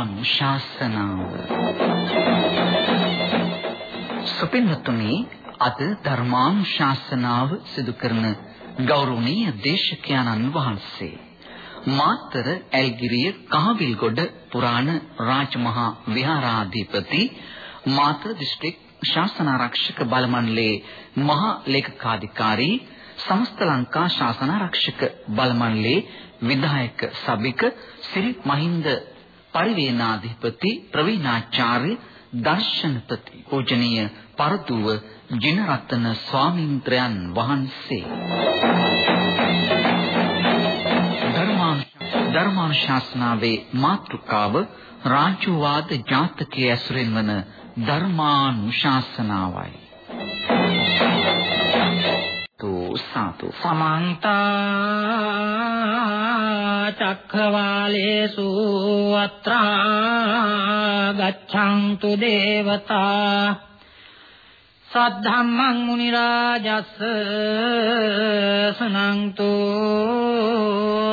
ධර්මානුශාසනාව. සුපින්නතුනි අද ධර්මානුශාසනාව සිදු කරන ගෞරවනීය දේශකයන්න් වහන්සේ මාතර ඇල්ගිරිය කහවිල්ගොඩ පුරාණ රාජමහා විහාරාධිපති මාතර දිස්ත්‍රික් ශාසනාරක්ෂක බල මණ්ඩලයේ මහා ලේකකාධිකාරී සමස්ත ලංකා ශාසනාරක්ෂක බල මණ්ඩලයේ විධායක සභික සිරි මහින්ද පරිවේනාධිපති ප්‍රවීණාචාර්ය දර්ශනපති පූජනීය පරදුව ජිනරත්න ස්වාමීන්ද්‍රයන් වහන්සේ ධර්මානුශාසනාවේ මාතෘකාව රාජ්‍යවාද ජාතකයේ ඇසුරෙන් වන ධර්මානුශාසනාවයි. තෝ සාතු සමන්ත චක්ඛවාලේසු අත්‍රා ගච්ඡන්තු දේවතා සද්ධම්මං මුනි රාජස් සනන්තු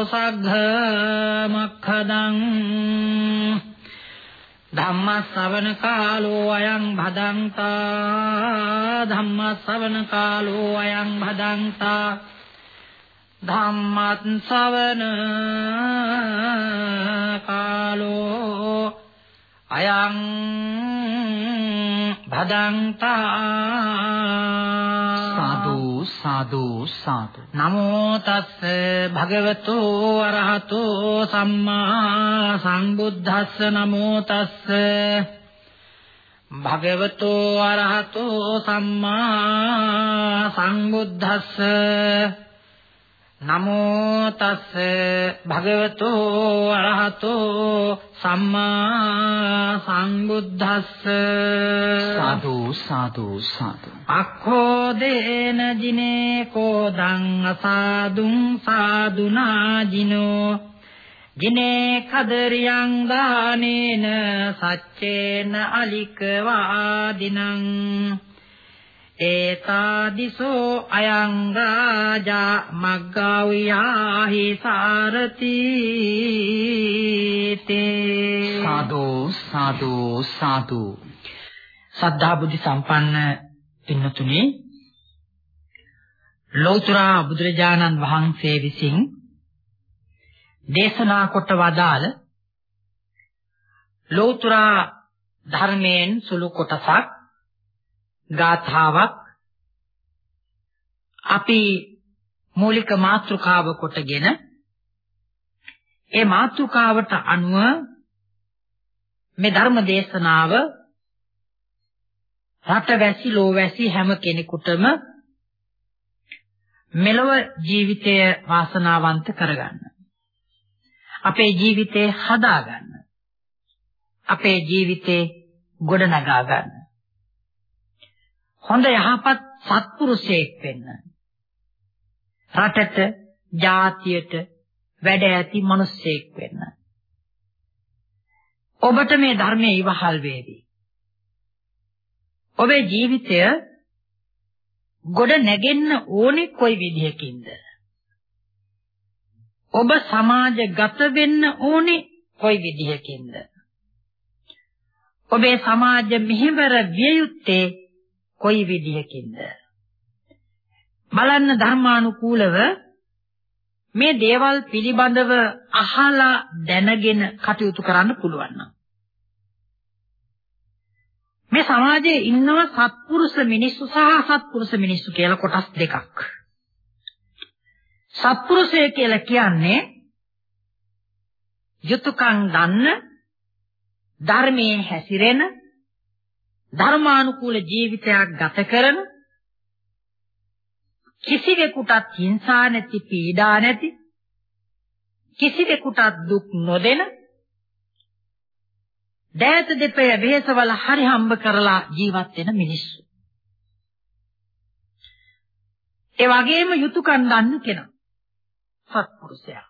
සග්ග මක්ඛදං ධම්ම ශ්‍රවණ කාලෝ අයං භදංතා ධම්ම ශ්‍රවණ කාලෝ අයං භදංතා ධම්මත් ශ්‍රවණ කාලෝ අයං භදංතා සාදු සාදු සාදු. නමෝ තස්ස භගවතු අරහතෝ සම්මා සම්බුද්දස්ස නමෝ තස්ස භගවතු අරහතෝ සම්මා සම්බුද්දස්ස නමෝ තස්ස භගවතු අරහතෝ සම්මා සම්බුද්දස්ස. සාදු සාදු සාදු. අක්ඛෝ දේන ජිනේ කෝදං අසාදුං සාදුනා ජිනෝ. ජිනේ කදරියං දානේන සච්චේන අලික වාදිනං ඒතාදිසෝ අයං රාජා මග්ගාවියාහි සාරති තේ සාදු සාදු සාදු. සද්ධා බුද්ධ සම්පන්න පින්නතුනි ලෞතර බුදුරජාණන් වහන්සේ විසින් දේශනා කොට වදාළ ලෞතර ධර්මයෙන් සුළු කොටසක් ගාථාවක් අපි මූලික මාතෘකාව කොටගෙන ඒ මාතෘකාවට අනුව මේ ධර්ම දේශනාව රටවැසි ලෝවැසි හැම කෙනෙකුටම මෙලොව ජීවිතය වාසනාවන්ත කරගන්න. අපේ ජීවිතේ හදාගන්න. අපේ ජීවිතේ ගොඩනගා ගන්න. හොඳ යහපත් සත්පුරුෂයෙක් වෙන්න. රටට, ජාතියට වැඩ ඇති මිනිසෙක් වෙන්න. ඔබට මේ ධර්මයේ ඉවහල් වේවි. ඔබේ ජීවිතය ගොඩ නැගෙන්න ඕනේ කොයි විදිහකින්ද? ඔබ සමාජගත වෙන්න ඕනේ කොයි විදිහකින්ද? ඔබේ සමාජ මෙහෙවර විය යුත්තේ කොයි විදිහකින්ද? බලන්න ධර්මානුකූලව මේ දේවල් පිළිබඳව අහලා දැනගෙන කටයුතු කරන්න පුළුවන් නම් මේ සමාජයේ ඉන්නවා සත්පුරුෂ මිනිස්සු සහ සත්පුරුෂ මිනිස්සු කියලා කොටස් දෙකක්. සත්පුරුෂය කියලා කියන්නේ යුතුයකම් දන්න ධර්මයේ හැසිරෙන ධර්මානුකූල ජීවිතයක් ගත කරන කිසිවෙකුටත් හිංසා නැති පීඩා නැති කිසිවෙකුටත් දුක් නොදෙන දෑත දෙපය වෙහෙසවල හරි හම්බ කරලා ජීවත් වෙන මිනිස්සු. ඒ වගේම යුතුයකම් දන්න කෙනා. සත්පුරුෂයා.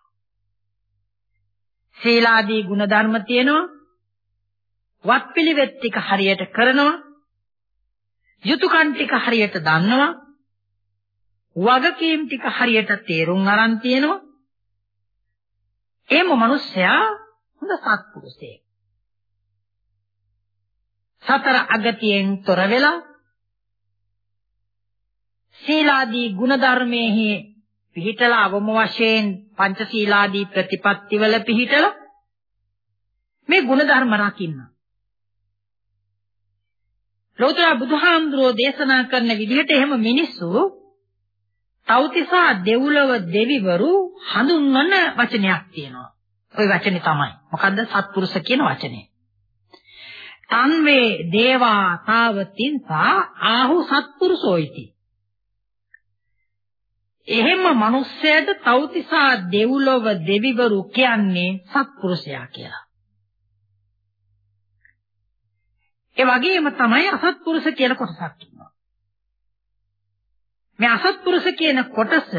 සීලාදී ගුණධර්ම තියෙනවා. වත්පිළිවෙත් ටික හරියට කරනවා. යුතුයකම් ටික හරියට දන්නවා. වගකීම් ටික හරියට තේරුම් අරන් තියෙනවා. එහෙම මිනිස්සයා හොඳ සත්පුරුෂයෙක්. සතර අගතියෙන් තොර වෙලා සීලාදී ගුණධර්මයේ පිහිටලා අවම වශයෙන් පංචශීලාදී ප්‍රතිපත්තිවල පිහිටලා මේ ගුණධර්ම රකින්න. ලෝතර බුදුහාමුදුරෝ දේශනා කරන විදිහට එහෙම මිනිස්සු තවතිසා දෙව්ලොව දෙවිවරු හඳුන්වන වචනයක් තියෙනවා. ওই වචනේ තමයි. මොකද්ද? සත්පුරුෂ කියන වචනේ. තන්වේ දේවා තාවතින්සා ආහු සත්පුරුෂෝයිති. එහෙම මිනිස්සයාට තවතිසා දෙව්ලොව දෙවිවරු කියන්නේ සත්පුරුෂයා කියලා. ඒ වගේම තමයි අසත්පුරුෂ කියලා කොටසක් ඉන්නවා. මේ අසත්පුරුෂ කියන කොටස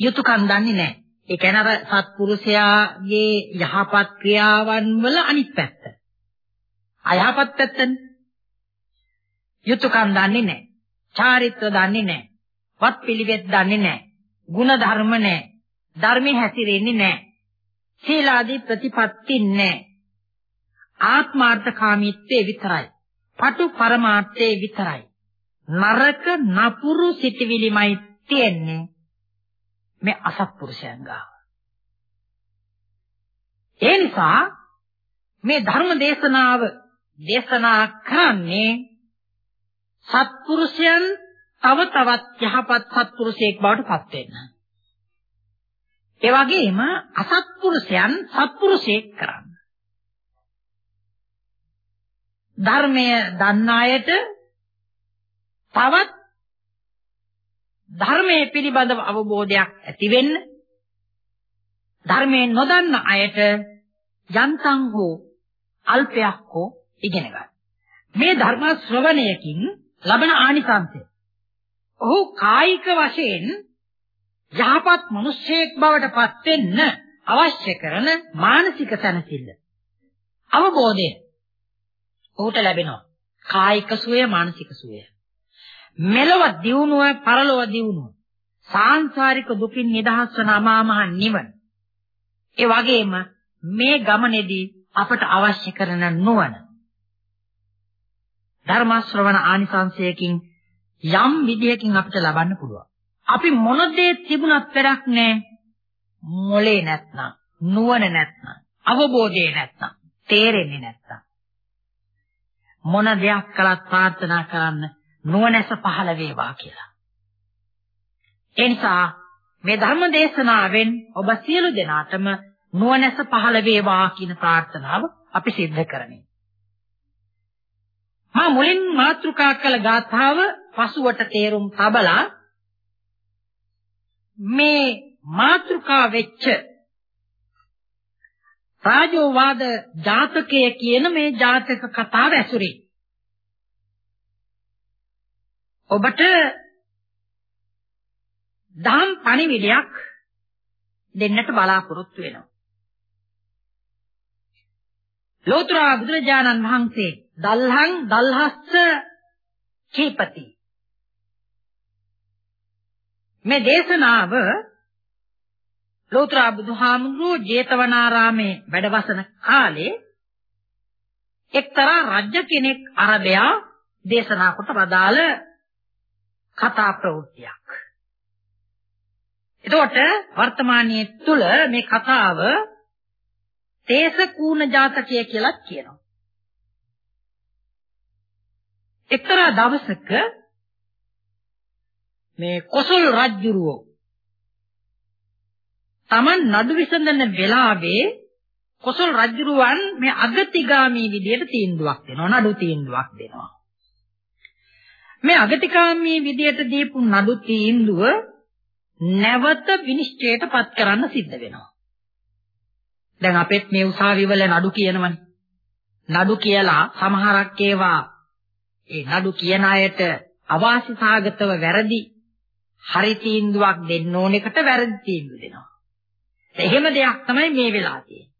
යුතුයකම් දන්නේ නැහැ. ඒ කියන්නේ අර සත්පුරුෂයාගේ යහපත් ක්‍රියාවන් වල අනිත් පැත්ත. අයහපත් පැත්තනේ. යුතුයකම් දන්නේ නැහැ. චාරිත්‍ර දන්නේ නැහැ. වත් පිළිවෙත් දන්නේ නැහැ. ಗುಣ ධර්ම නැහැ. ධර්මයේ හැසිරෙන්නේ නැහැ. සීලාදී ප්‍රතිපත්ති නැහැ. ආත්මාර්ථකාමීත්වයේ විතරයි. පටු පරමාර්ථයේ විතරයි. නරක නපුරු සිටිවිලිමයි තියෙන්නේ මේ අසත්පුරුෂයන් ගාව. ඒ නිසා මේ ධර්ම දේශනාව දේශනා කරන්නේ සත්පුරුෂයන් තව තවත් යහපත් සත්පුරුෂයෙක් බවට පත් වෙන්න. ඒ වගේම අසත්පුරුෂයන් සත්පුරුෂයෙක් කරන්න. ධර්මය දන්න අයට තවත් ධර්මයේ පිළිබඳව අවබෝධයක් ඇති වෙන්න ධර්මයෙන් නොදන්න අයට යන්තම් හෝ අල්පයක් හෝ ඉගෙන ගන්න. මේ ධර්ම ශ්‍රවණයකින් ලබන ආනිසංසය ඔහු කායික වශයෙන් යහපත් මිනිසෙක් බවට පත් වෙන්න අවශ්‍ය කරන මානසික සැනසෙල්ල අවබෝධය ඔහුට ලැබෙනවා කායික සුවය මානසික සුවය මෙලව දියුණුව පරලොව දියුණුව සාංශාරික දුකින් නිදහස් වන අමාමහ නිවන ඒ වගේම මේ ගමනේදී අපට අවශ්‍ය කරන නුවණ ධර්ම ශ්‍රවණ ආනිසංසයකින් යම් විදියකින් අපිට ලබන්න පුළුවන්. අපි මොන දේ තිබුණත් වැඩක් නැහැ. මොලේ නැත්නම්, නුවණ නැත්නම්, අවබෝධය නැත්නම්, තේරෙන්නේ නැත්නම්. මොන දෙයක් කළත් ප්‍රාර්ථනා කරන්න නුවණැස පහළ වේවා කියලා. ඒ නිසා මේ ධර්ම දේශනාවෙන් ඔබ සියලු දෙනාටම නුවණැස පහළ වේවා කියන ප්‍රාර්ථනාව අපි සිද්ධ කරන්නේ. මා මුලින් මාතෘකා කළ ගාථාව පසුවට තේරුම් තබලා මේ මාතෘකා වෙච්ච රාජෝවාද ජාතකය කියන මේ ජාතක කතාව ඇසුරින් ඔබට දහම් පණිවිඩයක් දෙන්නට බලාපොරොත්තු වෙනවා. ලෝතර බුදුරජාණන් වහන්සේ දල්හං දල්හස්ස කීපති මේ දේශනාව ලෝතර බුදුහාමුදුරුවෝ ජේතවනාරාමේ වැඩවසන කාලේ එක්තරා රජ කෙනෙක් අරබයා දේශනා කොට වදාළ කතා ප්‍රවෘත්තියක්. එතකොට වර්තමානයේ තුල මේ කතාව තේස කූණ ජාතකය කියලා කියනවා. එක්තරා දවසක මේ කොසල් රජුරෝ Taman නඩු විසඳන වෙලාවේ කොසල් රජුරුවන් මේ අගතිගාමී විදියට තීන්දුවක් දෙනවා නඩු තීන්දුවක් දෙනවා. මේ අගතිකාමී විදියට දීපු නඩු තීන්දුව නැවත විනිශ්චයට පත් කරන්න සිද්ධ වෙනවා. දැන් අපෙත් මේ උසාවිවල නඩු කියනවනේ. නඩු කියලා සමහරක් ඒවා ඒ නඩු කියන අයට අවාසි සාගතව වැරදි හරි තීන්දුවක් දෙන්න ඕන එකට වැරදි තීන්දුව දෙනවා. එහෙම දෙයක් තමයි මේ වෙලා තියෙන්නේ.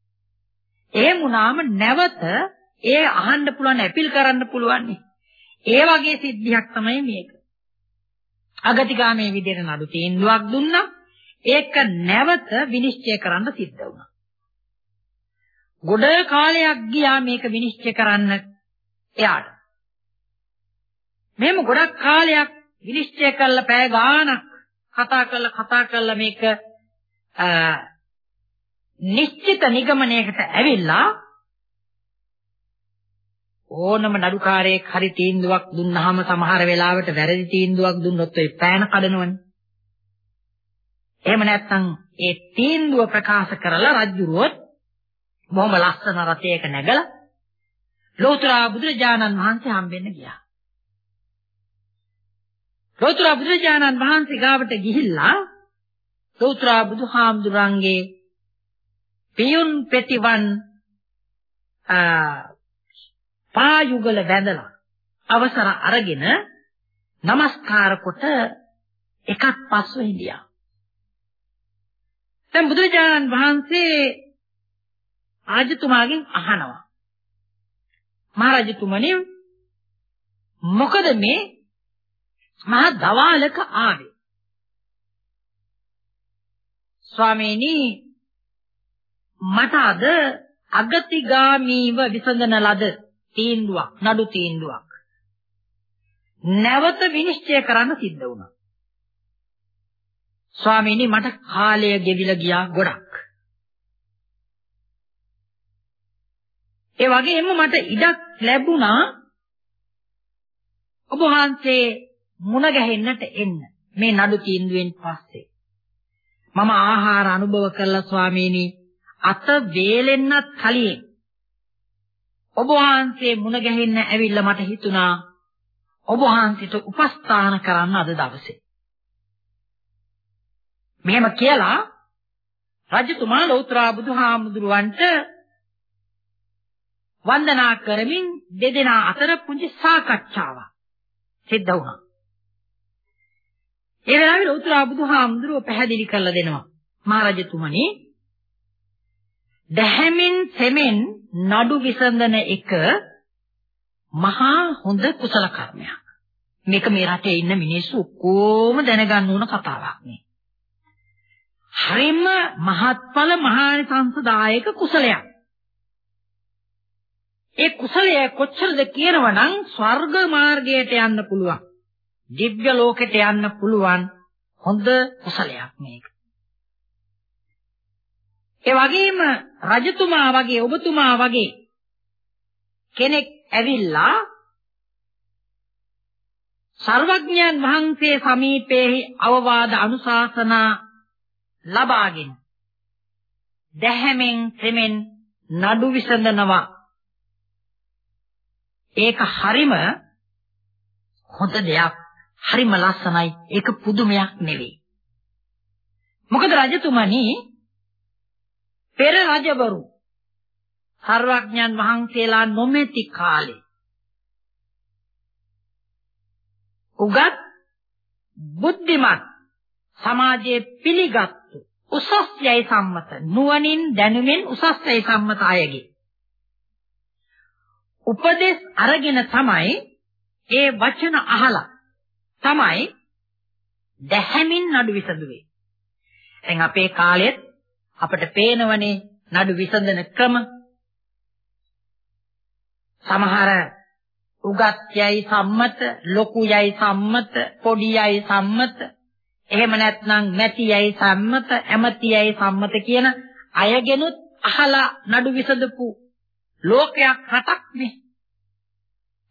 එහෙම වුණාම නැවත ඒ අහන්න පුළුවන් ඇපිල් කරන්න පුළුවන්. ඒ වගේ සිද්ධියක් තමයි මේක. අගතිගාමී විදිහට නඩු තීන්දුවක් දුන්නා ඒක නැවත විනිශ්චය කරන්න සිද්ධ වුණා. ගොඩ කාලයක් ගියා මේක විනිශ්චය කරන්න එයාට. මෙහෙම ගොඩක් කාලයක් විනිශ්චය කළා පැය ගාණක් කතා කරලා කතා කරලා මේක නිශ්චිත නිගමනයකට ඇවිල්ලා ඕනම නඩුකාරයෙක් හරි තීන්දුවක් දුන්නාම සමහර වෙලාවට වැරදි තීන්දුවක් දුන්නොත් ඒ පෑන කඩනවනේ. එහෙම නැත්නම් ඒ තීන්දුව ප්‍රකාශ කරලා රජුරුවොත් බොහොම ලස්සන රථයක නැගලා ලෝතර බුදුරජාණන් වහන්සේ හම්බෙන්න ගියා. ලෝතර බුදුරජාණන් වහන්සේ ගාවට ගිහිල්ලා ලෝතර බුදුහාමුදුරන්ගේ පියුන් පෙතිවන් පායුගල වැඳලා අවසර අරගෙන নমස්කාර කොට එකක් පස්ව හිටියා. දැන් බුදුරජාණන් වහන්සේ ආජතුමාගෙන් අහනවා. මහරජතුමනි මොකද මේ මහා දවාලක ආවේ? ස්වාමීනි මට අද අගතිගාමීව විසඳන ලද තීන්දුවක් නඩු තීන්දුවක් නැවත විනිශ්චය කරන්න සිද්ධ වුණා. ස්වාමීනි මට කාලය ගෙවිලා ගියා ගොඩක්. ඒ වගේම මට ඉඩක් ලැබුණා ඔබ වහන්සේ මුණ ගැහෙන්නට එන්න මේ නඩු තීන්දුවෙන් පස්සේ මම ආහාර අනුභව කළා ස්වාමීනි අත වේලෙන්නත් කලින් ඔබ වහන්සේ මුණ ගැහෙන්න ඇවිල්ලා මට හිතුණා ඔබ වහන්සේට උපස්ථාන කරන්න අද දවසේ මෙහෙම කියලා රජතුමා ලෞතර බුදුහාමුදුරුවන්ට වන්දනා කරමින් දෙදෙනා අතර පුංචි සාකච්ඡාවක් සිද්ධ වුණා. ඒ වෙලාවේ ලෞතර බුදුහාමුදුරුව පැහැදිලි කරලා දෙනවා. මහරජතුමනි දැහැමින් සෙමෙන් නඩු විසඳන එක මහා හොඳ කුසල කර්මයක්. මේක මේ රටේ ඉන්න මිනිස්සු කොහොම දැනගන්න ඕන කතාවක් නේ. හරිම මහත්ඵල මහානිසංසදායක කුසලයක්. ඒ කුසලය කොච්චරද කියනවනම් ස්වර්ග මාර්ගයට යන්න පුළුවන්. දිව්‍ය ලෝකෙට යන්න පුළුවන් හොඳ කුසලයක් මේක. ඒ වගේම රජතුමා වගේ ඔබතුමා වගේ කෙනෙක් ඇවිල්ලා සර්වඥයන් වහන්සේ සමීපයේ අවවාද අනුශාසනා ලබාගෙන දැහැමෙන් තෙමෙන් නඩු විසඳනවා. ඒක හරිම හොඳ දෙයක්. හරිම ලස්සනයි. ඒක පුදුමයක් නෙවෙයි. මොකද රජතුමනි පෙර රජවරු සර්වඥන් වහන්සේලා නොමැති කාලේ උගත් බුද්ධිමත් සමාජයේ පිළිගත්තු උසස් යයි සම්මත නුවණින් දැනුමින් උසස් යයි සම්මත අයගේ උපදේශ අරගෙන තමයි ඒ වචන අහලා තමයි දැහැමින් නඩු විසඳුවේ. දැන් අපේ කාලෙත් අපිට පේනවනේ නඩු විසඳන ක්‍රම. සමහර උගත් යයි සම්මත, ලොකු යයි සම්මත, පොඩි යයි සම්මත, එහෙම නැත්නම් මැතියයි සම්මත, ඇමතියයි සම්මත කියන අයගෙනුත් අහලා නඩු විසඳපු ලෝකයක් රටක් නේ.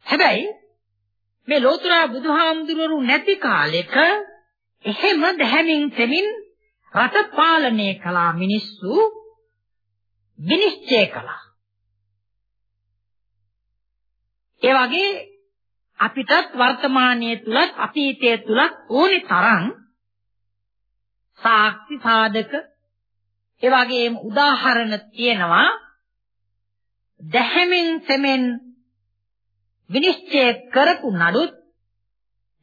හැබැයි මේ ලෝතර බුදුහාමුදුරුවෝ නැති කාලෙක එහෙම දැහැමින් තෙමින් රට පාලනය කළා මිනිස්සු විනිශ්චය කළා. ඒ වගේ අපිටත් වර්තමානයේ තුලත් අතීතයේ තුලත් ඕනි තරම් සාක්ෂි සාධක ඒ වගේම උදාහරණ තියෙනවා දැහැමින් සෙමෙන් විනිශ්චය කරපු නඩුත්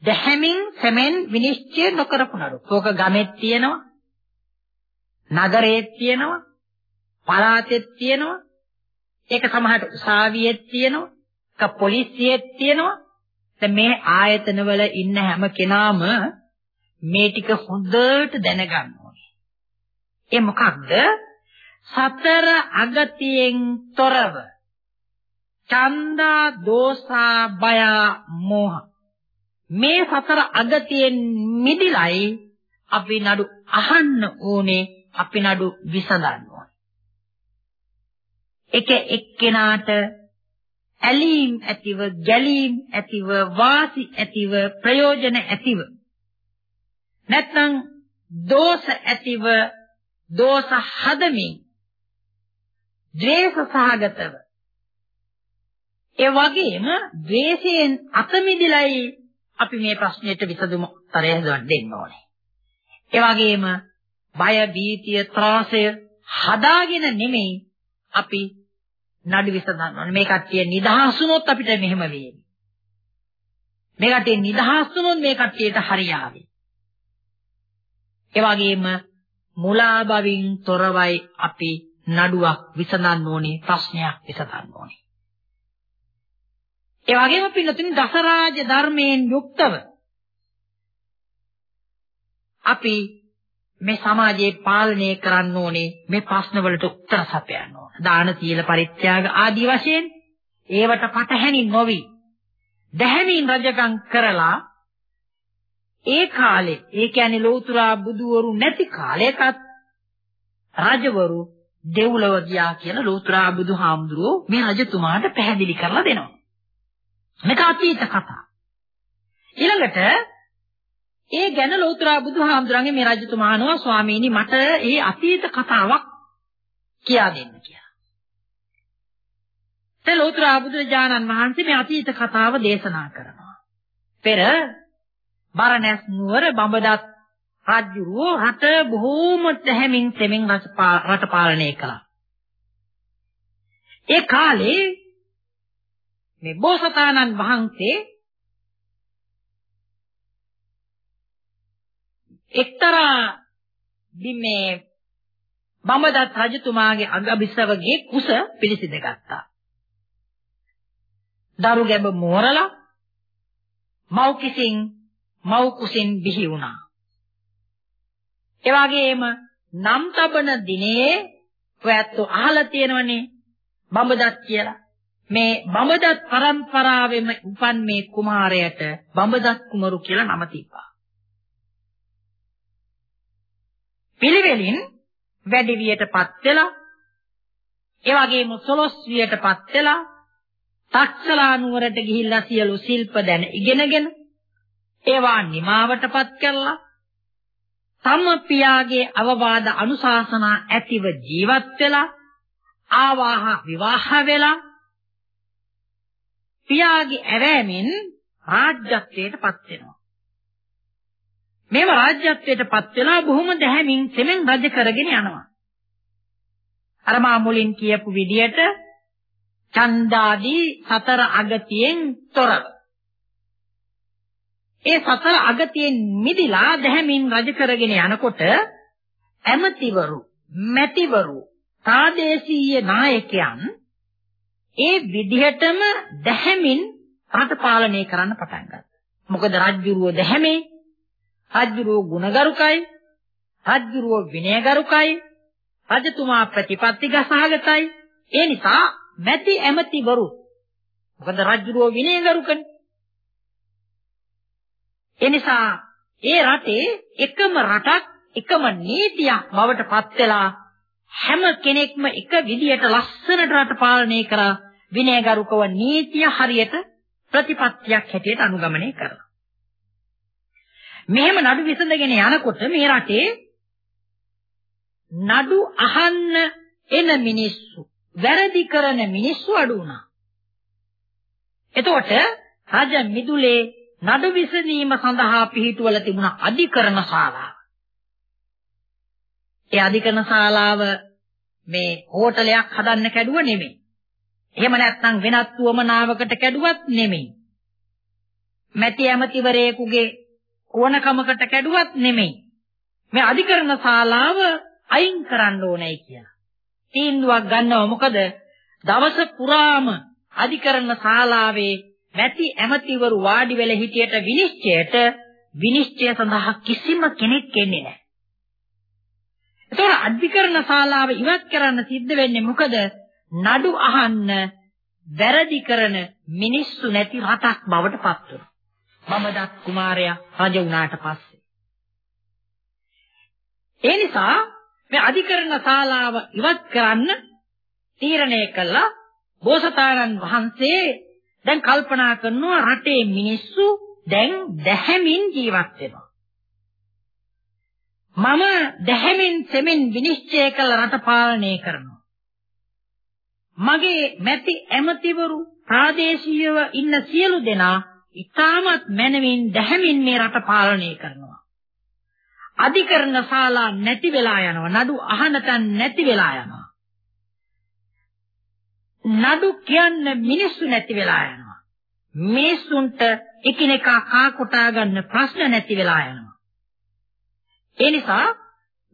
දැහැමින් සෙමෙන් විනිශ්චය නොකරපු නඩුත්. ඕක ගමෙත් තියෙනවා. නගරයේත් තියෙනවා. පළාතෙත් තියෙනවා. ඒක සමහරට උසාවියෙත් තියෙනවා. ඒක පොලිසියෙත් තියෙනවා. දැන් මේ ආයතනවල ඉන්න හැම කෙනාම මේ ටික හොඳට දැනගන්න ඕනේ. ඒ මොකක්ද? සතර අගතියෙන් තොරව චන්දා දෝසා බය මෝහ මේ සතර අගතියෙන් මිදිලයි අපි නඩු අහන්න ඕනේ අපි නඩු විසඳන්න ඕනේ එක එක්කෙනාට ඇලීම් ඇතිව ගැලීම් ඇතිව වාසි ඇතිව ප්‍රයෝජන ඇතිව නැත්නම් දෝෂ ඇතිව දෝෂ හදමින් ද්වේෂ සහගතව ඒ වගේම ද්වේෂයෙන් අත මිදලයි අපි මේ ප්‍රශ්නෙට විසඳුම උත්තරය දෙන්න ඕනේ. ඒ වගේම බය, භීතිය, ත්‍රාසය හදාගෙන නෙමෙයි අපි නඩු විසඳන්න ඕනේ. මේ කට්ටිය නිදහස් වුණොත් අපිට මෙහෙම වෙන්නේ. මේ කට්ටිය නිදහස් වුණොත් මේ කට්ටියට හරියාවේ. ඒ වගේම මුලා බවින් තොරවයි අපි නඩුවක් විසඳන්න ඕනේ ප්‍රශ්නයක් විසඳන්න ඕනේ. ඒ වගේම පින්නතුනි දසරාජ ධර්මයෙන් යුක්තව අපි මේ සමාජයේ පාලනය කරන්න ඕනේ මේ ප්‍රශ්නවලට උත්තර සපයන්න ඕන. දාන තීල පරිත්‍යාග ආදී වශයෙන් ඒවට පටහැනි නොවි දැහැමින් රජකම් කරලා ඒ කාලේ ඒ කියන්නේ ලෞතුරා බුදුවරු නැති කාලයකත් රජවරු දෙව්ලොව ගියා කියලා ලෞතුරා බුදුහාමුදුරුවෝ මේ රජතුමාට පැහැදිලි කරලා දෙනවා. මේක අතීත කතා. ඊළඟට ඒ ගැන ලෞතුරා බුදුහාමුදුරන්ගේ මේ රජතුමා අහනවා ස්වාමීනි මට ඒ අතීත කතාවක් කියා දෙන්න කියලා. ඒ ලෞතුරා බුදුරජාණන් වහන්සේ මේ අතීත කතාව දේශනා කරනවා. පෙර බරණැස් නුවර බඹදත් රජුරෝ රට බොහෝම තැහැමින් තෙමින් රට පාලනය කළා. ඒ කාලේ මේ බෝසතාණන් වහන්සේ එක්තරා මේ බඹදත් රජතුමාගේ අගබිසවගේ කුස පිළිසිඳ ගත්තා. දරු ගැබ මෝරලා මව් කිසින් මව් කුසින් බිහි වුණා. ඒ වගේම නම් තබන දිනේ ඔයත් අහලා තියෙනවනේ බඹදත් කියලා. මේ බඹදත් පරම්පරාවෙම උපන් මේ කුමාරයට බඹදත් කුමරු කියලා නම තිබ්බා. පිළිවෙලින් වැඩි වියටපත් වෙලා ඒ වගේම සොළොස් වියටපත් වෙලා තක්සලා නුවරට ගිහිල්ලා සියලු ශිල්ප දැන ඉගෙනගෙන ඒවා නිමාවටපත් කළා තම පියාගේ අවවාද අනුශාසනා ඇතිව ජීවත් වෙලා ආවාහ විවාහ වෙලා පියාගේ ඇවෑමෙන් රාජ්‍යත්වයටපත් වෙනවා. මේව රාජ්‍යත්වයටපත් වෙලා බොහොම දැහැමින් සෙමෙන් රජ කරගෙන යනවා. අර මා මුලින් කියපු විදියට ඡන්දාදී සතර අගතියෙන් තොරව. ඒ සතර අගතියෙන් මිදිලා දැහැමින් රජ කරගෙන යනකොට ඇමතිවරු, මැතිවරු, ප්‍රාදේශීය නායකයන් ඒ විදිහටම දැහැමින් රට පාලනය කරන්න පටන් ගත්තා. මොකද රජ්ජුරුව දැහැමේ, රජ්ජුරුව ගුණගරුකයි, රජ්ජුරුව විනයගරුකයි, රජතුමා ප්‍රතිපත්තිග සහගතයි. ඒ නිසා මැති ඇමතිවරු මොකද රජ්ජුරුව විනයගරුකනේ. ඒ නිසා ඒ රටේ එකම රටක් එකම නීතියක් බවට පත් වෙලා හැම කෙනෙක්ම එක විදියට ලස්සනට රට පාලනය කරා විනයගරුකව නීතිය හරියට ප්‍රතිපත්තියක් හැටියට අනුගමනය කරනවා. මෙහෙම නඩු විසඳගෙන යනකොට මේ රටේ නඩු අහන්න එන මිනිස්සු වැරදි කරන මිනිස්සු අඩු වුණා. එතකොට රජ මිදුලේ නඩු විසඳීම සඳහා පිහිටුවල තිබුණ අධිකරණ ශාලාව ඒ අධිකරණ ශාලාව මේ හෝටලයක් හදන්න කැඩුව නෙමෙයි. එහෙම නැත්නම් වෙනත් වමනාවකට කැඩුවත් නෙමෙයි. මැති ඇමතිවරයෙකුගේ ඕනකමකට කැඩුවත් නෙමෙයි. මේ අධිකරණ ශාලාව අයින් කරන්න ඕනේ කියලා. තීන්දුවක් ගන්නවා මොකද දවස පුරාම අධිකරණ ශාලාවේ මැති ඇමතිවරු වාඩි වෙලා හිටියට විනිශ්චයට විනිශ්චය සඳහා කිසිම කෙනෙක් එන්නේ නැහැ. එතකොට අධිකරණ ශාලාව ඉවත් කරන්න සිද්ධ වෙන්නේ මොකද? නඩු අහන්න වැරදි කරන මිනිස්සු නැති රටක් බවට පත් වෙනවා. මමදත් කුමාරයා රජ වුණාට පස්සේ. ඒ නිසා මේ අධිකරණ ශාලාව ඉවත් කරන්න තීරණය කළා බෝසතාණන් වහන්සේ දැන් කල්පනා කරනවා රටේ මිනිස්සු දැන් දැහැමින් ජීවත් වෙනවා. මම දැහැමින් සෙමින් විනිශ්චය කළ රට පාලනය කරනවා. මගේ මැති ඇමතිවරු ප්‍රාදේශීයව ඉන්න සියලු දෙනා ඉතාමත් මැනවින් දැහැමින් මේ රට පාලනය කරනවා. අධිකරණ ශාලා නැති වෙලා යනවා. නඩු අහනතන් නැති වෙලා යනවා. නඩු කියන්න මිනිස්සු නැති වෙලා යනවා. මිනිස්සුන්ට එකිනෙකා කා කොටා ගන්න ප්‍රශ්න නැති වෙලා යනවා. ඒ නිසා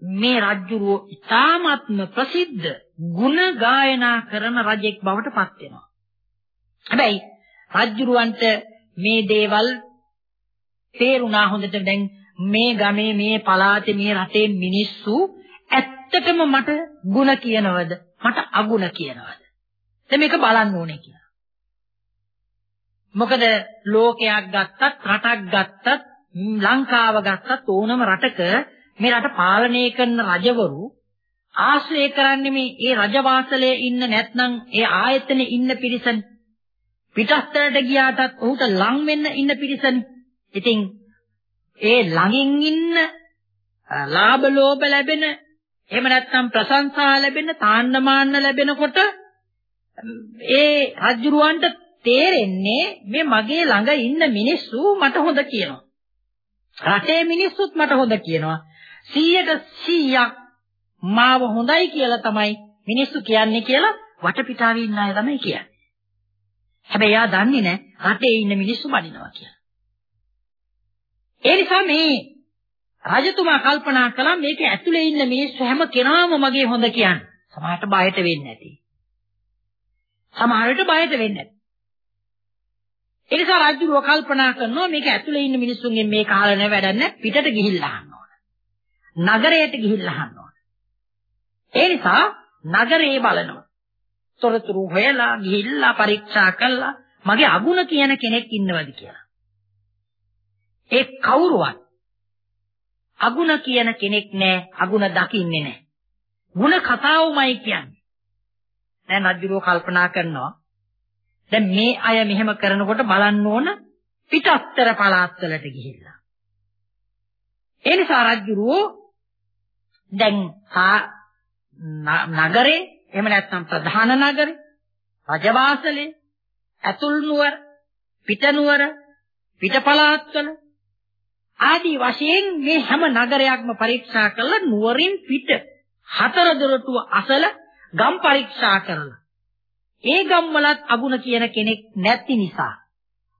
මේ රජුරෝ ඉතාමත්ම ප්‍රසිද්ධ ගුණ ගායනා කරන රජෙක් බවට පත් වෙනවා. හැබැයි රජුරවන්ට මේ දේවල් තේරුණා හොඳට. දැන් මේ ගමේ මේ පළාතේ මේ රටේ මිනිස්සු ඇත්තටම මට ಗುಣ කියනවද? මට අගුණ කියනවද? දැන් මේක බලන්න ඕනේ කියලා. මොකද ලෝකයක් ගත්තත් රටක් ගත්තත් ලංකාව ගත්තත් ඕනම රටක මේ රට පාලනය කරන රජවරු ආශ්‍රය කරන්නේ මේ ඒ රජවාසලේ ඉන්න නැත්නම් ඒ ආයතනයේ ඉන්න පිරිසනේ පිටස්තරට ගියාටත් ඔහුට ලං වෙන්න ඉන්න පිරිසනේ. ඉතින් ඒ ළඟින් ඉන්න ලාභ ලෝභ ලැබෙන එහෙම නැත්නම් ප්‍රශංසා ලැබෙන තාන්නමාන්න ලැබෙනකොට ඒ රජුරවන්ට තේරෙන්නේ මේ මගේ ළඟ ඉන්න මිනිස්සු මට හොඳ කියනවා. රටේ මිනිස්සුත් මට හොඳ කියනවා. 100ට 100ක් මාව හොඳයි කියලා තමයි මිනිස්සු කියන්නේ කියලා වටපිටාවේ ඉන්න අය තමයි කියන්නේ. හැබැයි එයා දන්නේ නැහැ රටේ ඉන්න මිනිස්සු බනිනවා කියලා. ඒ නිසා මේ රජතුමා කල්පනා කළා මේක ඇතුලේ ඉන්න මිනිස්සු හැම කෙනාම මගේ හොඳ කියන්නේ. සමහරට බයට වෙන්නේ නැති. සමහරට බයට වෙන්නේ නැති. ඒ නිසා රජුව කල්පනා කරනවා මේක ඇතුලේ ඉන්න මිනිස්සුන්ගෙන් මේක අහලා නැ වැඩක් පිටට ගිහිල්ලා අහන්න ඕන. නගරයට ගිහිල්ලා අහන්න ඕන. ඒ නිසා නගරේ බලනවා. තොරතුරු හොයලා ගිහිල්ලා පරීක්ෂා කළා මගේ අගුණ කියන කෙනෙක් ඉන්නවද කියලා. ඒ කවුරුවත් අගුණ කියන කෙනෙක් නෑ අගුණ දකින්නේ නෑ. ಗುಣ කතාවමයි කියන්නේ. දැන් රජුරෝ කල්පනා කරනවා දැන් මේ අය මෙහෙම කරනකොට බලන්න ඕන පිටස්තර පළාත්වලට ගිහිල්ලා. ඒ නිසා රජුරෝ දැන් නගරේ එහෙම නැත්නම් ප්‍රධාන නගරේ රජවාසලේ ඇතුල් නුවර පිට නුවර පිට පළාත්වල ආදී වශයෙන් මේ හැම නගරයක්ම පරීක්ෂා කළා නුවරින් පිට හතර දොරටුව අසල ගම් පරීක්ෂා කරලා. ඒ ගම්වලත් අගුණ කියන කෙනෙක් නැති නිසා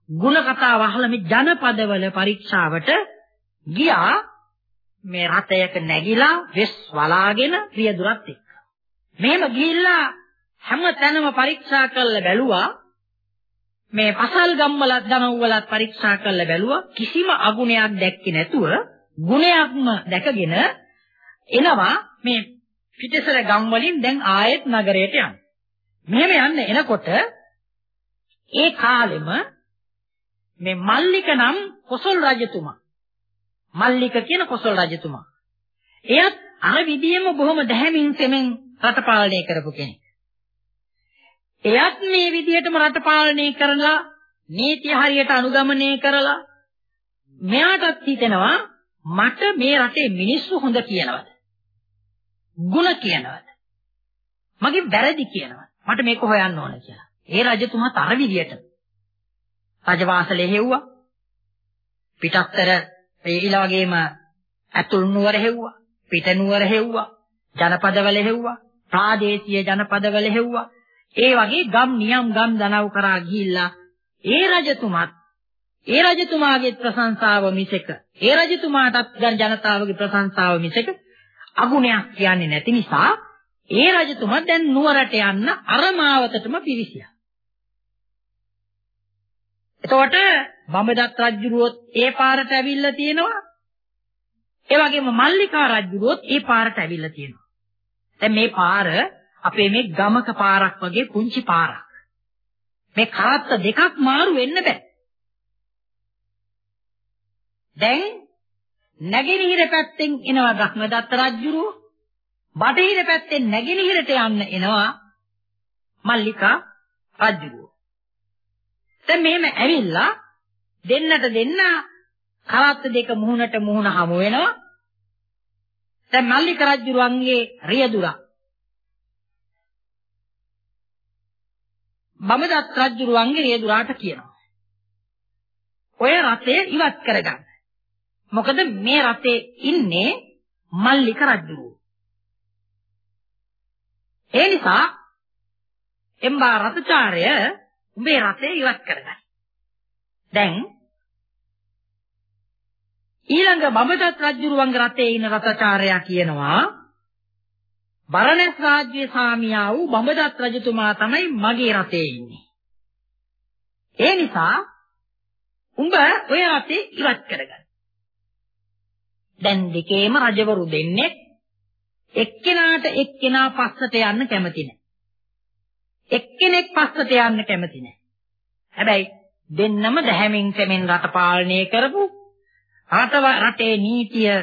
ಗುಣ කතාව අහලා මේ ජනපදවල පරීක්ෂාවට ගියා. මේ රතයක නැගිලා වෙස් වලාගෙන රියදුරත් එක්ක. මෙහෙම ගිහිල්ලා හැම තැනම පරීක්ෂා කරලා බැලුවා. මේ පසල් ගම්වලත් දනව්වලත් පරීක්ෂා කරලා බැලුවා. කිසිම අගුණයක් දැක්කේ නැතුව ගුණයක්ම දැකගෙන එනවා මේ පිටසර ගම් වලින් දැන් ආයෙත් නගරයට යන්න. මෙහෙම යන්න එනකොට ඒ කාලෙම මේ මල්ලික නම් කොසල් රජතුමා. මල්ලික කියන කොසල් රජතුමා. එයත් අර විදියෙම බොහොම දැහැමින් සෙමෙන් රට පාලනය කරපු කෙනෙක්. එයත් මේ විදිහටම රට පාලනය කරලා නීතිය හරියට අනුගමනය කරලා මෙයාටත් හිතෙනවා මට මේ රටේ මිනිස්සු හොඳ කියනවද? ಗುಣ කියනවද? මගේ වැරදි කියනවද? මට මේක හොයන්න ඕන කියලා. ඒ රජතුමා තර විදියට රජවාසලේ හෙව්වා. පිටස්තර ඒ වගේම ඇතුල් නුවර හෙව්වා. පිට නුවර හෙව්වා. ජනපදවල හෙව්වා. ප්‍රාදේශීය ජනපදවල හෙව්වා. ඒ වගේ ගම් නියම් ගම් දනව් කරා ගිහිල්ලා ඒ රජතුමත් ඒ රජතුමාගේ ප්‍රශංසාව මිසක ඒ රජතුමාටත් ජනතාවගේ ප්‍රශංසාව මිසක අගුණයක් කියන්නේ නැති නිසා ඒ රජතුමා දැන් නුවරට යන්න අරමාවතටම පිවිසියා. එතකොට බඹදත් රජුරුවොත් ඒ පාරට ඇවිල්ලා තියෙනවා. ඒ වගේම මල්ලිකා රජුරුවොත් ඒ පාරට ඇවිල්ලා තියෙනවා. දැන් මේ පාර අපේ මේ ගමක පාරක් වගේ පුංචි පාරක්. මේ කරත්ත දෙකක් මාරු වෙන්න බෑ. දැන් නැගෙනහිර පැත්තෙන් එනවා බ්‍රහ්මදත්ත රජුරුව. බටහිර පැත්තෙන් නැගෙනහිරට යන්න එනවා මල්ලිකා රජුරුව. දැන් මෙහෙම ඇවිල්ලා දෙන්නට දෙන්න කරත්ත දෙක මුහුණට මුහුණ හමු වෙනවා. දැන් මල්ලික රජුරුවන්ගේ රියදුරා බමදත් රජුරුවන්ගේ රියදුරාට කියනවා. ඔය රතේ ඉවත් කරගන්න. මොකද මේ රතේ ඉන්නේ මල්ලික රජුරුව. ඒ නිසා එම්බා රතචාර්ය උඹේ රතේ ඉවත් කරගන්න. දැන් ඊළඟ බඹදත් රජුරුවන්ගේ රතේ ඉන්න රතචාර්යා කියනවා බරණැස් රාජ්‍යයේ සාමියා වූ බඹදත් රජතුමා තමයි මගේ රතේ ඉන්නේ. ඒ නිසා උඹ ඔය රතේ ඉවත් කරගන්න. දැන් දෙකේම රජවරු දෙන්නේ එක්කෙනාට එක්කෙනා පස්සට යන්න කැමති නැහැ. එක්කෙනෙක් පස්සට යන්න කැමති නැහැ. හැබැයි දෙන්නම දැහැමින් සෙමින් රට පාලනය කරපු රට රටේ නීතිය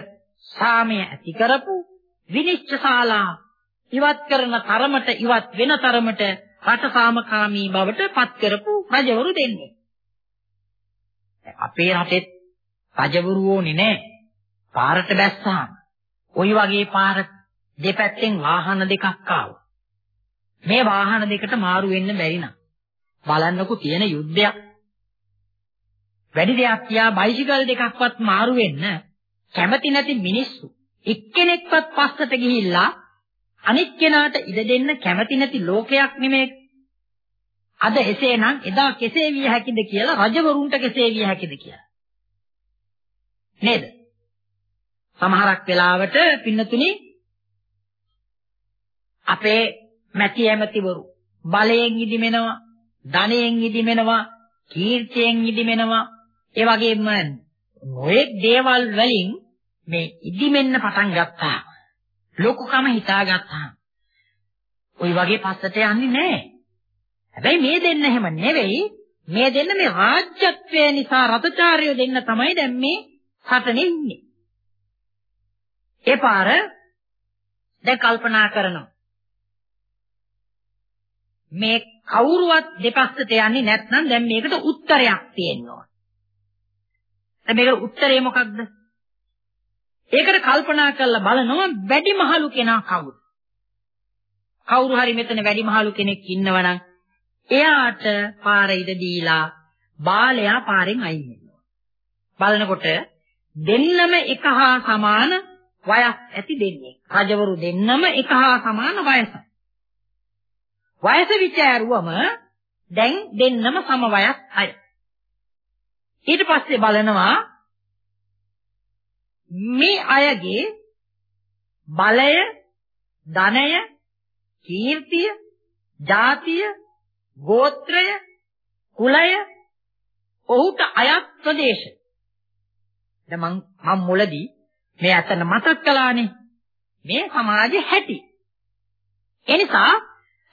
සාමය ඇති කරපු විනිශ්චයශාලා ඉවත් කරන තරමට ඉවත් වෙන තරමට රට සාමකාමී බවට පත් කරපු රජවරු දෙන්නේ. අපේ රටෙත් රජවරු ඕනේ නෑ. පාරට බැස්සාම ওই වගේ පාර දෙපැත්තෙන් වාහන දෙකක් ආවා. මේ වාහන දෙකට මාරු වෙන්න බැරි නම් බලන්නකෝ තියෙන යුද්ධයක්. වැඩි දෙයක් තියා බයිසිකල් දෙකක්වත් මාරු වෙන්න කැමති නැති මිනිස්සු එක්කෙනෙක්වත් පස්සට ගිහිල්ලා අනිත් කෙනාට ඉඩ දෙන්න කැමති නැති ලෝකයක් නෙමේ. අද එසේනම් එදා කෙසේ විය හැකිද කියලා රජවරුන්ට කෙසේ විය හැකිද කියලා. නේද? සමහරක් වෙලාවට පින්නතුනි අපේ මැති ඇමතිවරු බලයෙන් ඉදිමෙනවා, ධනයෙන් ඉදිමෙනවා, කීර්තියෙන් ඉදිමෙනවා, ඒ වගේම නොයෙක් දේවල් වලින් මේ ඉදිමෙන්න පටන් ගත්තා. ලොකුකම හිතාගත්තාම ওই වගේ පස්සට යන්නේ නැහැ. හැබැයි මේ දෙන්න එහෙම නෙවෙයි. මේ දෙන්න මේ රාජ්‍යත්වය නිසා රතචාර්යෝ දෙන්න තමයි දැන් මේ සටනේ ඉන්නේ. ඒ පාර දැන් කල්පනා කරනවා. මේ කවුරුවත් දෙපස්සට යන්නේ නැත්නම් දැන් මේකට උත්තරයක් තියෙනවා. දැන් මේකට උත්තරේ මොකක්ද? ඒකට කල්පනා කරලා බලනවා වැඩිමහලු කෙනා කවුද? කවුරු හරි මෙතන වැඩිමහලු කෙනෙක් ඉන්නවනම් එයාට පාර ඉද දීලා බාලයා පාරෙන් අයින් වෙනවා. බලනකොට දෙන්නම එක හා සමාන වයස් ඇති දෙන්නේ. රජවරු දෙන්නම එක හා සමාන වයසයි. වයස විචාරුවම දැන් දෙන්නම සම වයස් අය. ඊට පස්සේ බලනවා මේ අයගේ බලය, ධනය, කීර්තිය, ජාතිය, ගෝත්‍රය, කුලය ඔහුට අයත් ප්‍රදේශ. දැන් මම මම මුලදී මේ අතන මතක් කළානේ. මේ සමාජයේ හැටි. ඒ නිසා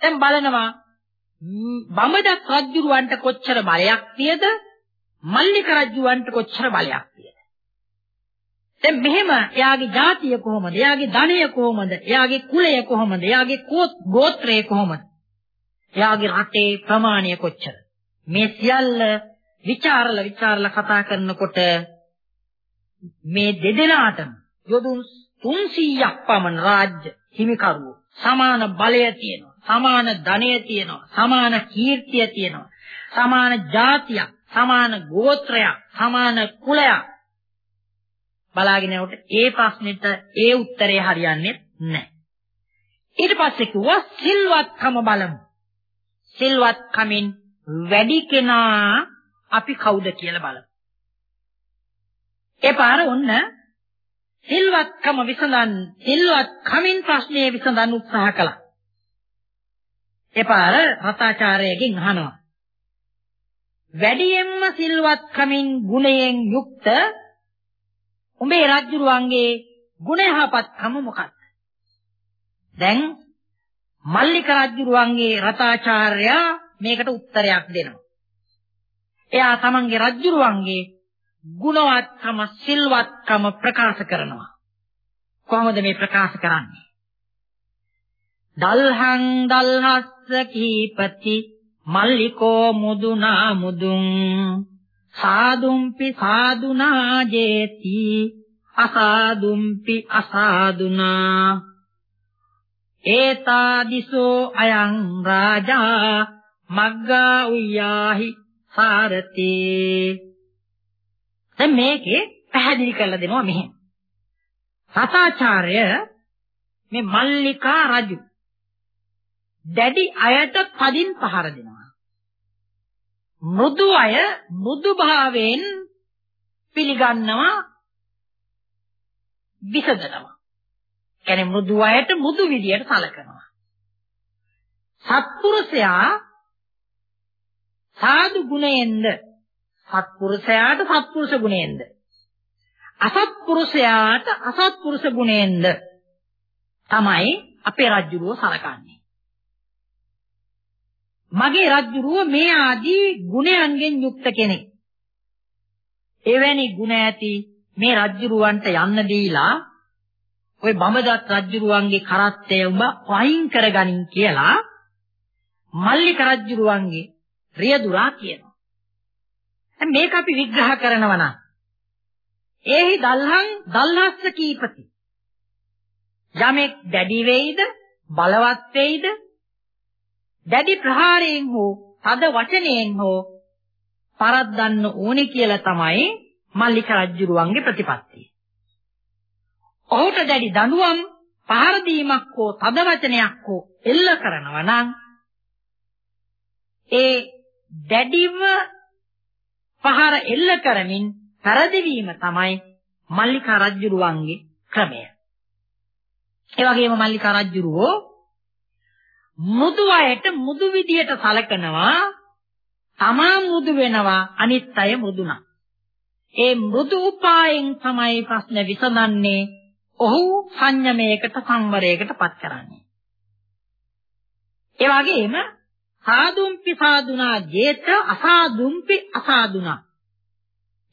දැන් බලනවා බඹදත් රජුරවන්ට කොච්චර බලයක් තියද මල්ලික රජුවන්ට කොච්චර බලයක් තියද දැන් මෙහෙම එයාගේ ජාතිය කොහොමද? එයාගේ ධනය කොහොමද? එයාගේ කුලය කොහොමද? එයාගේ ගෝත්‍රය කොහොමද? එයාගේ රටේ ප්‍රමාණය කොච්චර? මේ සියල්ල ਵਿਚාරලා විචාරලා කතා කරනකොට මේ දෙදෙනාටම යොදුන් 300ක් පමණ රාජ්‍ය හිමිකරුවෝ සමාන බලය තියෙනවා සමාන ධනය තියෙනවා සමාන කීර්තිය තියෙනවා සමාන ජාතියක් සමාන ගෝත්‍රයක් සමාන කුලයක් බලාගෙන යනකොට ඒ ප්‍රශ්නෙට ඒ උත්තරේ හරියන්නේ නැහැ. ඊට පස්සේ කිව්වා සිල්වත්කම බලමු. සිල්වත්කමින් වැඩි කෙනා අපි කවුද කියලා බලමු. ඒ පාර ඔන්න සිල්වත්කම විසඳන් සිල්වත්කමින් ප්‍රශ්නේ විසඳන්න උත්සාහ කළා. ඒ පාර රතාචාර්යගෙන් අහනවා. වැඩියෙන්ම සිල්වත්කමින් ගුණයෙන් යුක්ත උඹේ රජුරුවන්ගේ ගුණයහපත්කම මොකක්ද? දැන් මල්ලික රජුරුවන්ගේ රතාචාර්යා මේකට උත්තරයක් දෙනවා. එයා තමන්ගේ රජුරුවන්ගේ ගුණවත්කම සිල්වත්කම ප්‍රකාශ කරනවා. කොහොමද මේ ප්‍රකාශ කරන්නේ? දල්හං දල්හස්ස කීපති මල්ලිකෝ මුදුනා මුදුන්. සාදුම්පි සාදුනා ජේති අසාදුම්පි අසාදුනා. ඒතාදිසෝ අයං රාජා මග්ගා උයාහි සාරතේ. දැන් මේකේ පැහැදිලි කරලා දෙනවා මෙහෙම. සතාචාර්ය මේ මල්ලිකා රජු. දැඩි අයට තදින් පහර දෙනවා. මෘදු අය මෘදු භාවයෙන් පිළිගන්නවා විසඳනවා කියන්නේ මෘදු අයට මෘදු විදියට සලකනවා. සත්පුරුෂයා සාදු ගුණයෙන්ද සත්පුරුෂයාට සත්පුරුෂ ගුණයෙන්ද අසත්පුරුෂයාට අසත්පුරුෂ ගුණයෙන්ද තමයි අපේ රජුරුව සලකන්නේ. මගේ රජුරුව මේ ආදී ගුණයන්ගෙන් යුක්ත කෙනෙක්. එවැනි ගුණ ඇති මේ රජුරුවන්ට යන්න දීලා ওই බඹදත් රජුරුවන්ගේ කරත්තය උඹ වයින් කරගනින් කියලා මල්ලික රජුරුවන්ගේ රියදුරා කියනවා. දැන් මේක අපි විග්‍රහ කරනවා නම් ඒහි දල්හන් දල්හස්ස කීපති. යමෙක් දැඩි වෙයිද බලවත් වෙයිද දැඩි ප්‍රහාරයෙන් හෝ තද වචනයෙන් හෝ පරද්දන්න ඕනේ කියලා තමයි මල්ලික රජුරුවන්ගේ ප්‍රතිපත්තිය. ඔහුට දැඩි දඬුවම් පහර දීමක් හෝ තද වචනයක් හෝ එල්ල කරනවා නම් ඒ දැඩිව පහර එල්ල කරමින් පරදවීම තමයි මල්ලිකා රජුරුවන්ගේ ක්‍රමය. ඒ වගේම මල්ලිකා රජුරුවෝ මුදු අයට මුදු විදියට සලකනවා තමා මුදු වෙනවා අනිත් අය මෘදුනා. ඒ මෘදු උපායෙන් තමයි ප්‍රශ්න විසඳන්නේ ඔහු සංයමයකට සංවරයකට පත් කරන්නේ. ඒ වගේම සාදුම්පි සාදුනා ජේත අසාදුම්පි අසාදුනා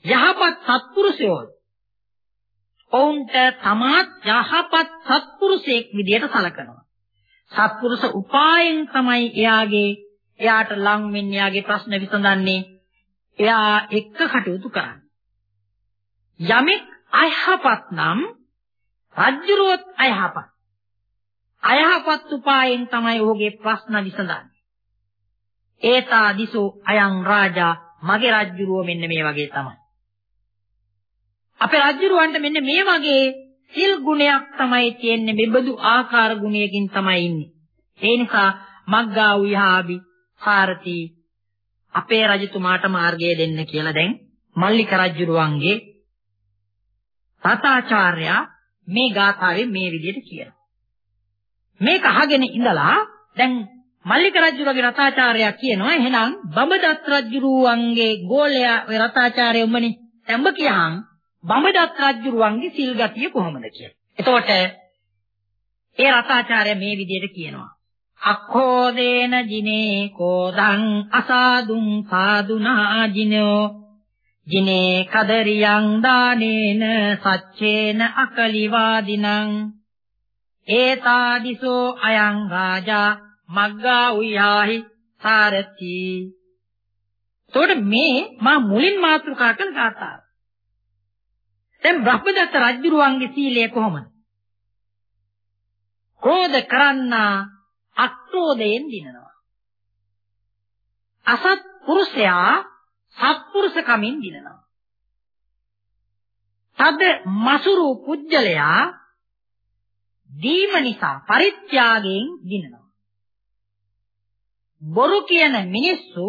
යහපත් සත්පුරුෂයෝ ඔවුන්ට තමාත් යහපත් සත්පුරුෂයෙක් විදියට සලකනවා. සත්පුරුෂ උපායෙන් තමයි එයාගේ එයාට ලං වෙන්නේ එයාගේ ප්‍රශ්න විසඳන්නේ එයා එක්ක කටයුතු කරන්නේ. යමෙක් අයහපත් නම් රජ්ජුරුවත් අයහපත්. අයහපත් උපායෙන් තමයි ඔහුගේ ප්‍රශ්න විසඳන්නේ. ඒතා දිසෝ අයං රාජා මගේ රජ්ජුරුව මෙන්න මේ වගේ තමයි. අපේ රජ්ජුරුවන්ට මෙන්න මේ වගේ සිල් ගුණයක් තමයි තියෙන්නේ මෙබඳු ආකාර ගුණයකින් තමයි ඉන්නේ. ඒ නිසා මග්ගා උයහාබි සාරති අපේ රජතුමාට මාර්ගය දෙන්න කියලා දැන් මල්ලික රජුරුවන්ගේ තථාචාර්යා මේ ගාථාවේ මේ විදිහට කියනවා. මේක අහගෙන ඉඳලා දැන් මල්ලික රජුගේ රතාචාර්යයා කියනවා එහෙනම් බඹදත් රජුරුවන්ගේ ගෝලයා ඔය රතාචාර්ය උඹනේ තැඹ කියහන් බඹදත් රජුරුවන්ගේ සිල් ගතිය කොහොමද කියලා. එතකොට ඒ රතාචාර්ය මේ විදිහට කියනවා. අක්ඛෝදේන ජිනේ කෝදං අසාදුං සාදුනා ජිනෝ ජිනේ කදරියං දානේන සච්චේන අකලිවාදිනං ඒතාදිසෝ අයං රාජා මග්ගා උයාහි සාරති එතකොට මේ මා මුලින් මාතෘකා කළ ගාථාව. දැන් බ්‍රහ්මදත්ත රජුරුවන්ගේ සීලය කොහොමද? ක්‍රෝධ කරන්නා අක්‍රෝධයෙන් දිනනවා. අසත් පුරුෂයා සත්පුරුෂ කමින් දිනනවා. තද මසුරු පුජ්‍යලයා දීම නිසා පරිත්‍යාගයෙන් දිනනවා. බොරු කියන මිනිස්සු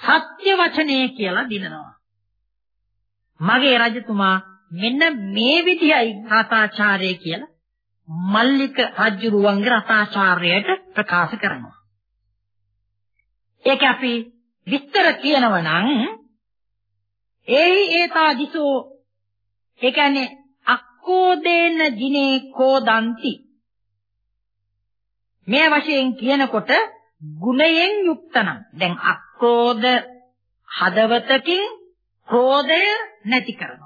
සත්‍ය වචනේ කියලා දිනනවා. මගේ රජතුමා මෙන්න මේ විදියයි රතාචාර්ය කියලා මල්ලික රජුරුවන්ගේ රතාචාර්යයට ප්‍රකාශ කරනවා. ඒක අපි විස්තර කියනවා නම් ඒහි ඒතා දිසෝ ඒ කියන්නේ අක්කෝදේන දිනේ කෝදන්ති. මේ වශයෙන් කියනකොට ගුණයෙන් යුක්තනම්. දැන් අක්‍රෝධ හදවතකින් ක්‍රෝධය නැති කරනවා.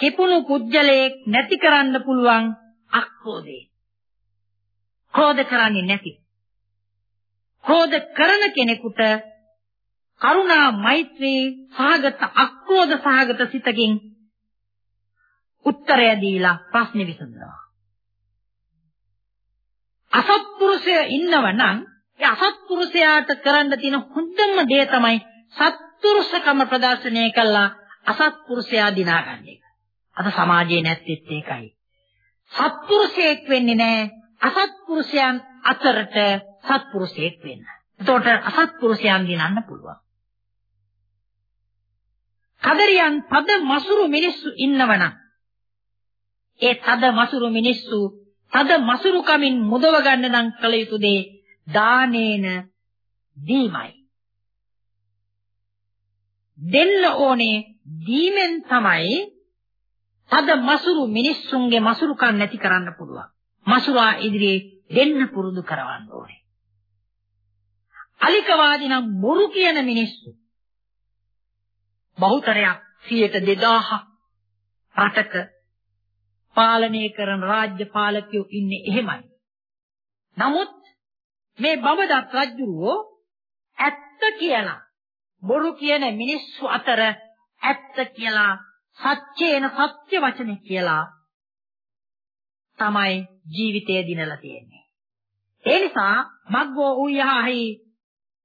කිපුණු කුජලයක් නැති කරන්න පුළුවන් අක්‍රෝධේ ක්‍රෝධ කරන්නේ නැති ක්‍රෝධ කරන කෙනෙකුට කරුණා මෛත්‍රී සහගත අක්‍රෝධ සහගත සිතකින් උත්තරය දීලා ප්‍රශ්නේ විසඳනවා. අසත්පුරුෂය ඉන්නවනම් ඒ අසත්පුරුෂයාට කරන්න තියෙන හොඳම දේ තමයි සත්පුරුෂකම ප්‍රදර්ශනය කළා අසත්පුරුෂයා දිනාගන්න එක. අද සමාජයේ නැත්තේත් ඒකයි. සත්පුරුෂයෙක් වෙන්නේ නැහැ අසත්පුරුෂයන් අතරට සත්පුරුෂයෙක් වෙන්න. එතකොට අසත්පුරුෂයන් දිනන්න පුළුවන්. කදරියන් පද මසුරු මිනිස්සු ඉන්නවනම් ඒ තද මසුරු මිනිස්සු තද මසුරු කමින් මුදව ගන්න නම් කළ යුතු දේ දානේන දීමයි. දෙන්න ඕනේ දීමෙන් තමයි තද මසුරු මිනිස්සුන්ගේ මසුරුකම් නැති කරන්න පුළුවන්. මසුරා ඉදිරියේ දෙන්න පුරුදු කරවන්න ඕනේ. අලිකවාදී නම් බොරු කියන මිනිස්සු බහුතරයක් 100ට 2000 රටක පාලනය කරන රාජ්‍ය පාලකයෝ ඉන්නේ එහෙමයි. නමුත් මේ බඹදත් රජුරෝ ඇත්ත කියලා බොරු කියන මිනිස්සු අතර ඇත්ත කියලා සත්‍යේන සත්‍ය වචනේ කියලා තමයි ජීවිතය දිනලා තියෙන්නේ. ඒ නිසා මග්ගෝ උයහහි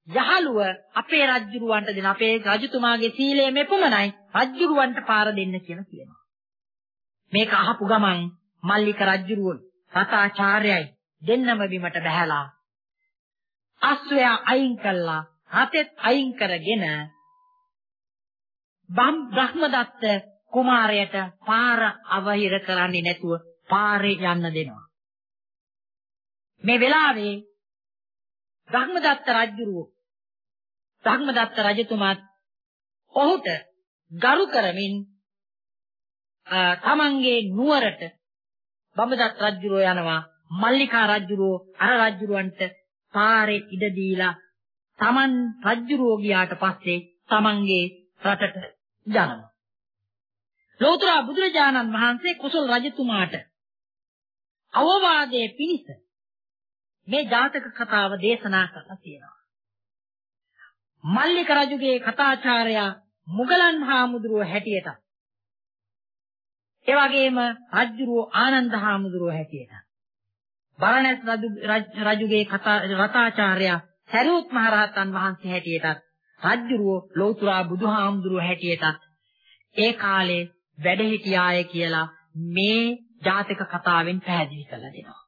යහළුව අපේ රජුරවන්ට දෙන අපේ රජතුමාගේ සීලය මෙපමණයි රජුරවන්ට පාර දෙන්න කියලා කියනවා. මේක අහපු ගමන් මල්ලික රජුරුවෝ රතාචාර්යයි දෙන්නම බිමට බහැලා අස්වැය අයින් කළා රතෙත් අයින් කරගෙන බම් බ්‍රහ්මදත්ත කුමාරයට පාර අවහිර කරන්නේ නැතුව පාරේ යන්න දෙනවා. මේ වෙලාවේ බ්‍රහ්මදත්ත රජුරුවෝ බ්‍රහ්මදත්ත රජතුමාත් ඔහුට ගරු කරමින් තමන්ගේ නුවරට බඹදත් රජුරෝ යනවා මල්ලිකා රජුරෝ අර රජුරවන්ට පාරේ ඉඩ දීලා තමන් රජුරෝ ගියාට පස්සේ තමන්ගේ රටට යනවා. ලෝතර බුදුරජාණන් වහන්සේ කුසල රජතුමාට අවවාදයේ පිණිස මේ ජාතක කතාව දේශනා කරලා තියෙනවා. මල්ලික රජුගේ කතාචාර්යා මුගලන් හාමුදුරුව හැටියට. ඒ වගේම රජුරෝ ආනන්ද හාමුදුරුව හැටියට. බරණැස් රජුගේ කතා රතාචාර්යා සරියුත් මහරහතන් වහන්සේ හැටියටත් රජුරෝ ලෞතුරා බුදුහාමුදුරුව හැටියටත් ඒ කාලේ වැඩ හිටියාය කියලා මේ ජාතක කතාවෙන් පැහැදිලි කරලා දෙනවා.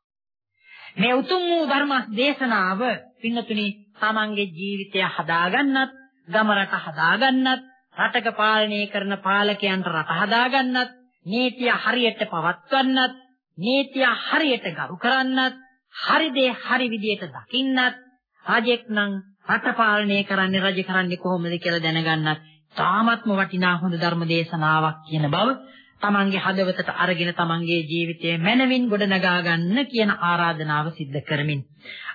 මේ උතුම් වූ ධර්ම දේශනාව පින්නතුනි තමන්ගේ ජීවිතය හදාගන්නත්, ගම රට හදාගන්නත්, රටක පාලනය කරන පාලකයන්ට රට හදාගන්නත්, නීතිය හරියට පවත්වන්නත්, නීතිය හරියට ගරු කරන්නත්, හරි දේ හරි විදියට දකින්නත්, රජෙක් නම් රට පාලනය කරන්නේ රජ කරන්නේ කොහොමද කියලා දැනගන්නත් තාමත්ම වටිනා හොඳ ධර්ම දේශනාවක් කියන බව තමන්ගේ හදවතට අරගෙන තමන්ගේ ජීවිතය මනවින් ගොඩනගා ගන්න කියන ආරාධනාව සිද්ධ කරමින්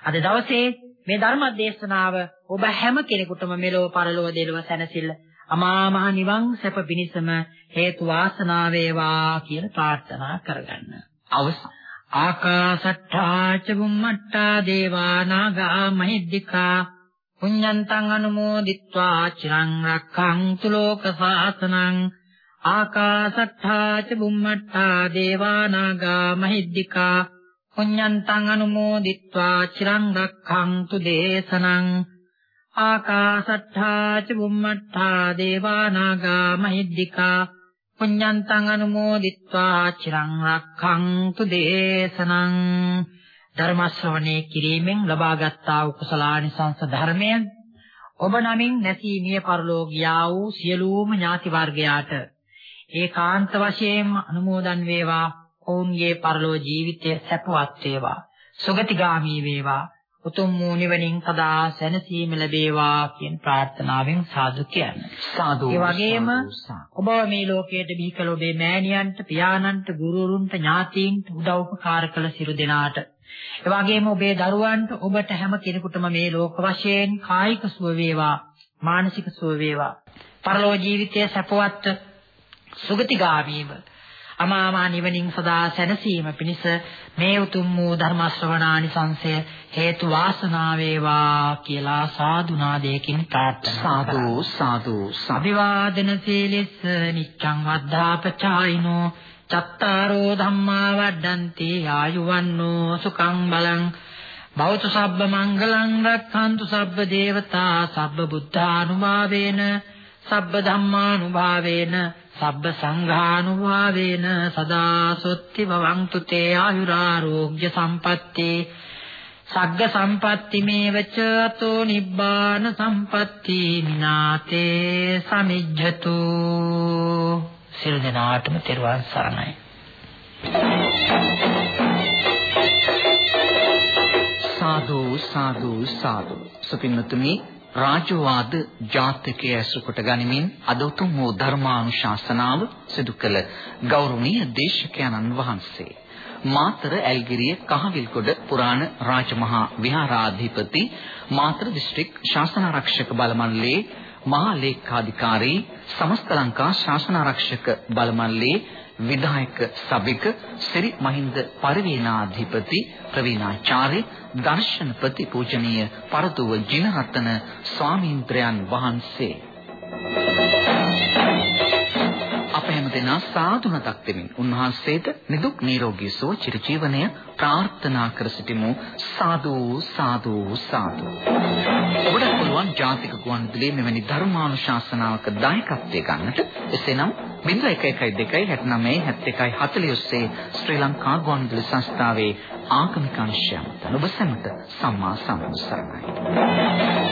අද දවසේ මේ ධර්ම දේශනාව ඔබ හැම කෙනෙකුටම මෙලොව පරලොව දෙලොව සැනසෙල්ල අමා මහ නිවන් සැප පිණිසම හේතු වාසනා වේවා කියලා ප්‍රාර්ථනා කරගන්න. අවසන් ආකාසට්ඨා ච බුම්මට්ටා දේවා නාග මහිද්దికා පුඤ්ඤන්තං අනුමෝදිත්වා චිරං රක්ඛන්තු ලෝක සාසනං ආකාශට්ඨා ච බුම්මට්ඨා දේවානාගා මහිද්దికා පුඤ්ඤන්තං අනුමෝදිත්වා චිරං රක්ඛන්තු දේශනං ආකාශට්ඨා ච බුම්මට්ඨා දේවානාගා මහිද්దికා පුඤ්ඤන්තං අනුමෝදිත්වා චිරං රක්ඛන්තු දේශනං ධර්ම ශ්‍රවණේ කිරීමෙන් ලබාගත් ආ කුසලානිසංස ධර්මයන් ඔබ නමින් නැසී මිය පරලෝකියා වූ සියලුම ඥාති වර්ගයාට ඒකාන්ත වශයෙන්ම අනුමෝදන් වේවා ඔවුන්ගේ පරලෝ ජීවිතය සැපවත් වේවා සුගතිගාමී වේවා උතුම් වූ නිවනින් සදා සැනසීම ලැබේවා කියන ප්‍රාර්ථනාවෙන් සාදු කියන්නේ. සාදු. ඒ වගේම ඔබ මේ ලෝකයට බිහි කළ ඔබේ මෑණියන්ට, පියාණන්ට, ගුරුවරුන්ට, ඥාතීන්ට උදව් උපකාර කළ සියලු දෙනාට ඒ වගේම ඔබේ දරුවන්ට ඔබට හැම කෙනෙකුටම මේ ලෝක වශයෙන් කායික සුව වේවා, මානසික සුව වේවා. පරලෝ ජීවිතයේ සැපවත් සුගතිගාමීව අමාමා නිවනින් සදා සැනසීම පිණිස මේ උතුම් වූ ධර්ම ශ්‍රවණානිසංසය හේතු වාසනා වේවා කියලා සාදු නාදයකින් ප්‍රාර්ථනා සාදු සාදු අභිවාදන සීලිස්ස නිච්ඡං වද්ධාපචායිනෝ චත්තාරෝ ධම්මා වඩ්ඩಂತಿ ආයුවන්නෝ සුඛං බලං භවතු සබ්බ මංගලං රක්ඛන්තු සබ්බ දේවතා සබ්බ බුද්ධානුභාවේන සබ්බ ධම්මානුභාවේන සබ්බ සංඝානුභාවේන සදා සොත්ති භවන්තු තේ ආයුරාෝග්‍ය සම්පatti සග්ග සම්පatti මේවච අතෝ නිබ්බාන සම්පatti මිනාතේ සමිජ්ජතු සිල් දනාටම තෙරුවන් සරණයි. සාදු සාදු සාදු. සුපින්නතුනි රාජවාද ජාතකයේ ඇසුරට ගනිමින් අද උතුම් වූ ධර්මානුශාසනාව සිදු කළ ගෞරවනීය දේශකයන්න් වහන්සේ. මාතර ඇල්ගිරිය කහවිල්ගොඩ පුරාණ රාජමහා විහාරාධිපති මාතර දිස්ත්‍රික් ශාසනාරක්ෂක බල මණ්ඩලයේ මහා ලේකාධිකාරී සමස්ත ලංකා ශාසනාරක්ෂක බල මණ්ඩලයේ විධායක සභික ශ්‍රී මහින්ද පරිවේනාධිපති ප්‍රවීණාචාර්ය දර්ශනපති පූජනීය පරතුව ජිනරත්න ස්වාමීන්ද්‍රයන් වහන්සේ. අප හැමදෙනා සාදුනතක් දෙමින් උන්වහන්සේට නිදුක් නිරෝගී සුව චිරජීවනය ප්‍රාර්ථනා කර සිටිමු. සාදු සාදු සාදු. ඔබට පුළුවන් ජාතික ගුවන්විදුලියේ මෙවැනි ධර්මානුශාසනාවක දායකත්වයේ ගන්නට එසේනම් 0112 69 71 40 ඔස්සේ ශ්‍රී ලංකා ගුවන්විදුලි සංස්ථාවේ ආගමික අංශය මත ඔබ සැමට සම්මා සම්බුත් සරණයි.